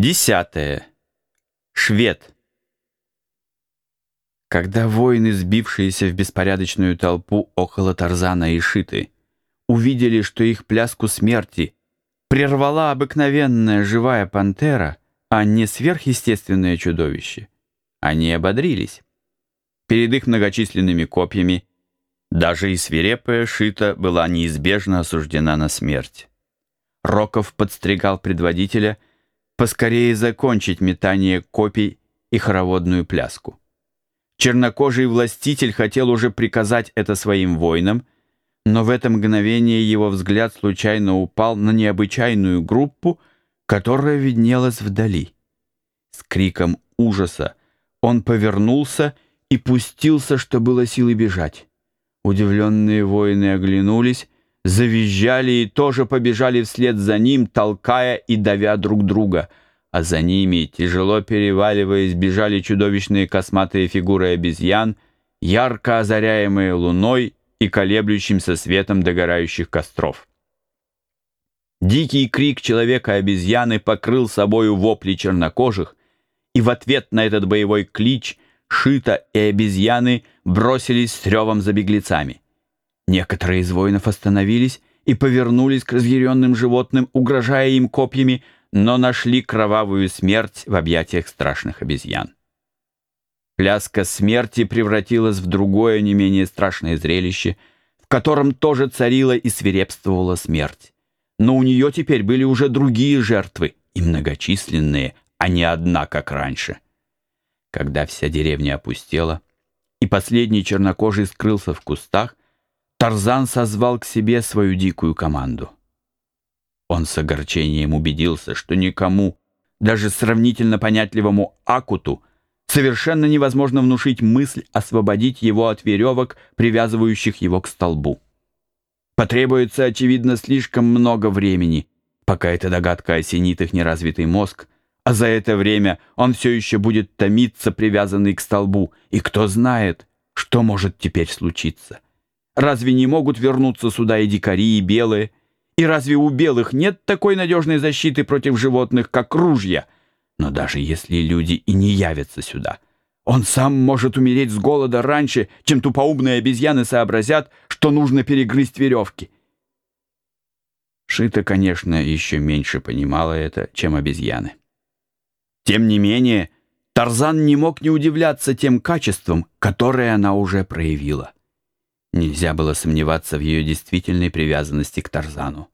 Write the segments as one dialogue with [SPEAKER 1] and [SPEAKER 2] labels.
[SPEAKER 1] Десятое. Швед. Когда воины, сбившиеся в беспорядочную толпу около Тарзана и Шиты, увидели, что их пляску смерти прервала обыкновенная живая пантера, а не сверхъестественное чудовище, они ободрились. Перед их многочисленными копьями даже и свирепая Шита была неизбежно осуждена на смерть. Роков подстригал предводителя поскорее закончить метание копий и хороводную пляску. Чернокожий властитель хотел уже приказать это своим воинам, но в это мгновение его взгляд случайно упал на необычайную группу, которая виднелась вдали. С криком ужаса он повернулся и пустился, что было силы бежать. Удивленные воины оглянулись, завизжали и тоже побежали вслед за ним, толкая и давя друг друга — а за ними, тяжело переваливаясь, бежали чудовищные косматые фигуры обезьян, ярко озаряемые луной и колеблющимся светом догорающих костров. Дикий крик человека-обезьяны покрыл собою вопли чернокожих, и в ответ на этот боевой клич Шита и обезьяны бросились с ревом за беглецами. Некоторые из воинов остановились и повернулись к разъяренным животным, угрожая им копьями, но нашли кровавую смерть в объятиях страшных обезьян. Пляска смерти превратилась в другое не менее страшное зрелище, в котором тоже царила и свирепствовала смерть. Но у нее теперь были уже другие жертвы, и многочисленные, а не одна, как раньше. Когда вся деревня опустела, и последний чернокожий скрылся в кустах, Тарзан созвал к себе свою дикую команду. Он с огорчением убедился, что никому, даже сравнительно понятливому Акуту, совершенно невозможно внушить мысль освободить его от веревок, привязывающих его к столбу. Потребуется, очевидно, слишком много времени, пока эта догадка осенит их неразвитый мозг, а за это время он все еще будет томиться, привязанный к столбу, и кто знает, что может теперь случиться. Разве не могут вернуться сюда и дикари, и белые, и разве у белых нет такой надежной защиты против животных, как ружья? Но даже если люди и не явятся сюда, он сам может умереть с голода раньше, чем тупоумные обезьяны сообразят, что нужно перегрызть веревки. Шита, конечно, еще меньше понимала это, чем обезьяны. Тем не менее, Тарзан не мог не удивляться тем качествам, которые она уже проявила. Нельзя было сомневаться в ее действительной привязанности к Тарзану.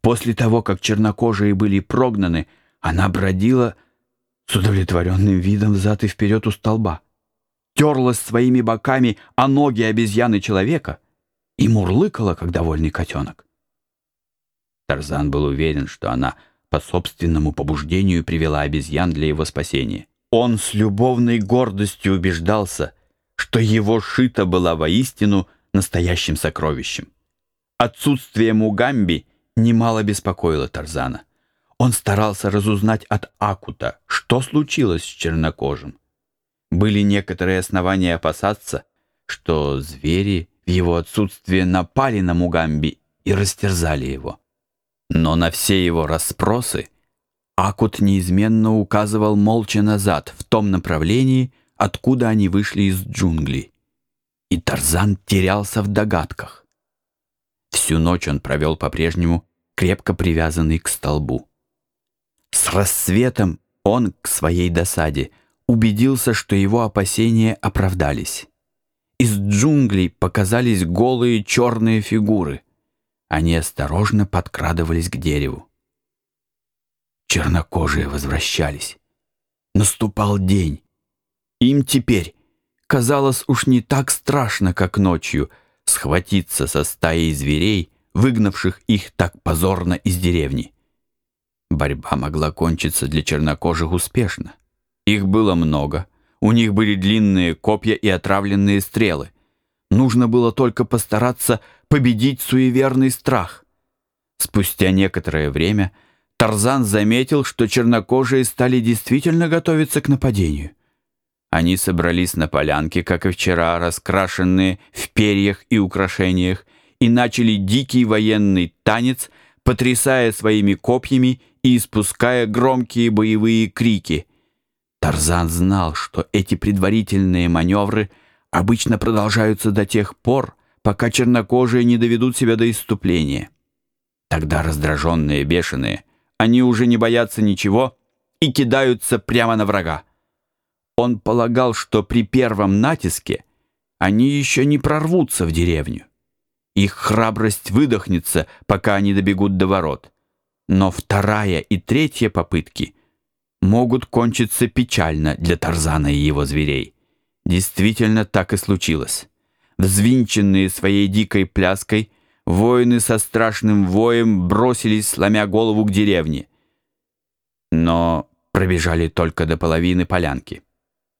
[SPEAKER 1] После того, как чернокожие были прогнаны, она бродила с удовлетворенным видом взад и вперед у столба, терлась своими боками о ноги обезьяны человека и мурлыкала, как довольный котенок. Тарзан был уверен, что она по собственному побуждению привела обезьян для его спасения. Он с любовной гордостью убеждался, что его шита была воистину настоящим сокровищем. Отсутствие Мугамби немало беспокоило Тарзана. Он старался разузнать от Акута, что случилось с чернокожим. Были некоторые основания опасаться, что звери в его отсутствие напали на Мугамби и растерзали его. Но на все его расспросы Акут неизменно указывал молча назад, в том направлении, откуда они вышли из джунглей и Тарзан терялся в догадках. Всю ночь он провел по-прежнему крепко привязанный к столбу. С рассветом он, к своей досаде, убедился, что его опасения оправдались. Из джунглей показались голые черные фигуры. Они осторожно подкрадывались к дереву. Чернокожие возвращались. Наступал день. Им теперь казалось уж не так страшно, как ночью, схватиться со стаей зверей, выгнавших их так позорно из деревни. Борьба могла кончиться для чернокожих успешно. Их было много, у них были длинные копья и отравленные стрелы. Нужно было только постараться победить суеверный страх. Спустя некоторое время Тарзан заметил, что чернокожие стали действительно готовиться к нападению. Они собрались на полянке, как и вчера, раскрашенные в перьях и украшениях, и начали дикий военный танец, потрясая своими копьями и испуская громкие боевые крики. Тарзан знал, что эти предварительные маневры обычно продолжаются до тех пор, пока чернокожие не доведут себя до исступления. Тогда раздраженные, бешеные, они уже не боятся ничего и кидаются прямо на врага. Он полагал, что при первом натиске они еще не прорвутся в деревню. Их храбрость выдохнется, пока они добегут до ворот. Но вторая и третья попытки могут кончиться печально для Тарзана и его зверей. Действительно так и случилось. Взвинченные своей дикой пляской, воины со страшным воем бросились, сломя голову к деревне. Но пробежали только до половины полянки.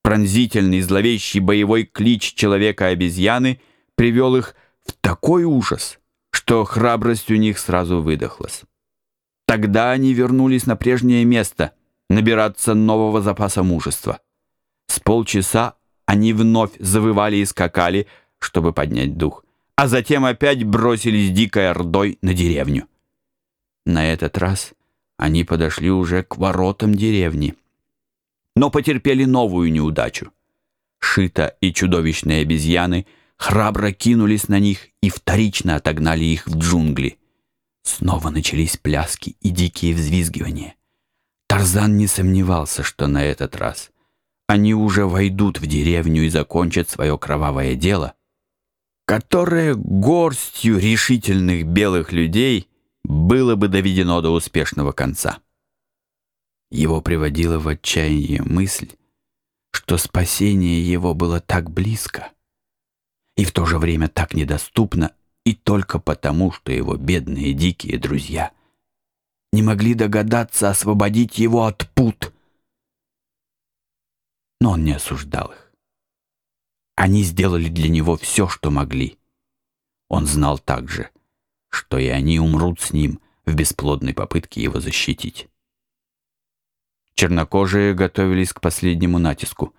[SPEAKER 1] Пронзительный, зловещий боевой клич человека-обезьяны привел их в такой ужас, что храбрость у них сразу выдохлась. Тогда они вернулись на прежнее место, набираться нового запаса мужества. С полчаса они вновь завывали и скакали, чтобы поднять дух, а затем опять бросились дикой ордой на деревню. На этот раз они подошли уже к воротам деревни, но потерпели новую неудачу. Шита и чудовищные обезьяны храбро кинулись на них и вторично отогнали их в джунгли. Снова начались пляски и дикие взвизгивания. Тарзан не сомневался, что на этот раз они уже войдут в деревню и закончат свое кровавое дело, которое горстью решительных белых людей было бы доведено до успешного конца. Его приводила в отчаяние мысль, что спасение его было так близко и в то же время так недоступно и только потому, что его бедные дикие друзья не могли догадаться освободить его от пут. Но он не осуждал их. Они сделали для него все, что могли. Он знал также, что и они умрут с ним в бесплодной попытке его защитить. Чернокожие готовились к последнему натиску.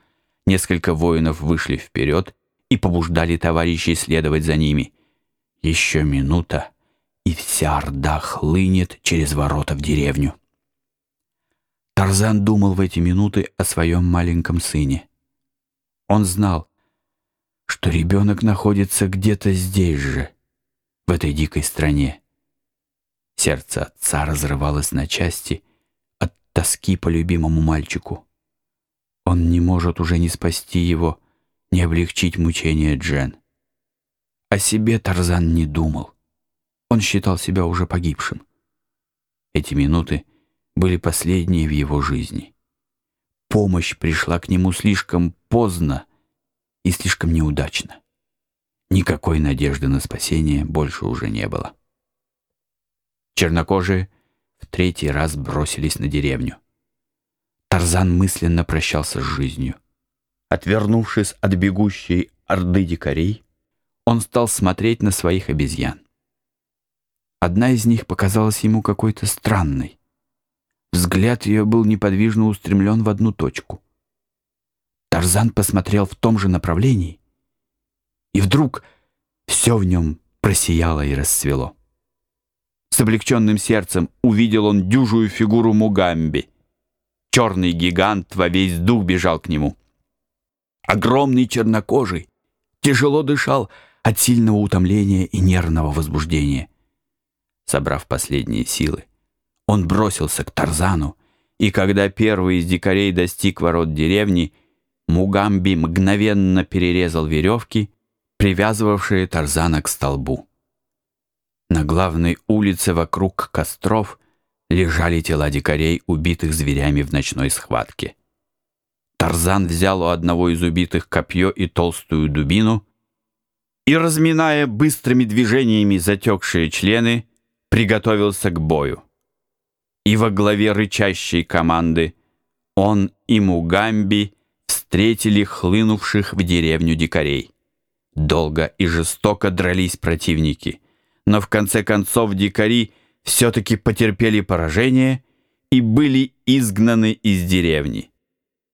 [SPEAKER 1] Несколько воинов вышли вперед и побуждали товарищей следовать за ними. Еще минута, и вся орда хлынет через ворота в деревню. Тарзан думал в эти минуты о своем маленьком сыне. Он знал, что ребенок находится где-то здесь же, в этой дикой стране. Сердце отца разрывалось на части, тоски по любимому мальчику. Он не может уже не спасти его, не облегчить мучения Джен. О себе Тарзан не думал. Он считал себя уже погибшим. Эти минуты были последние в его жизни. Помощь пришла к нему слишком поздно и слишком неудачно. Никакой надежды на спасение больше уже не было. Чернокожие в третий раз бросились на деревню. Тарзан мысленно прощался с жизнью. Отвернувшись от бегущей орды дикарей, он стал смотреть на своих обезьян. Одна из них показалась ему какой-то странной. Взгляд ее был неподвижно устремлен в одну точку. Тарзан посмотрел в том же направлении, и вдруг все в нем просияло и расцвело. С облегченным сердцем увидел он дюжую фигуру Мугамби. Черный гигант во весь дух бежал к нему. Огромный чернокожий, тяжело дышал от сильного утомления и нервного возбуждения. Собрав последние силы, он бросился к Тарзану, и когда первый из дикарей достиг ворот деревни, Мугамби мгновенно перерезал веревки, привязывавшие Тарзана к столбу. На главной улице вокруг костров лежали тела дикарей, убитых зверями в ночной схватке. Тарзан взял у одного из убитых копье и толстую дубину и, разминая быстрыми движениями затекшие члены, приготовился к бою. И во главе рычащей команды он и Мугамби встретили хлынувших в деревню дикарей. Долго и жестоко дрались противники — но в конце концов дикари все-таки потерпели поражение и были изгнаны из деревни.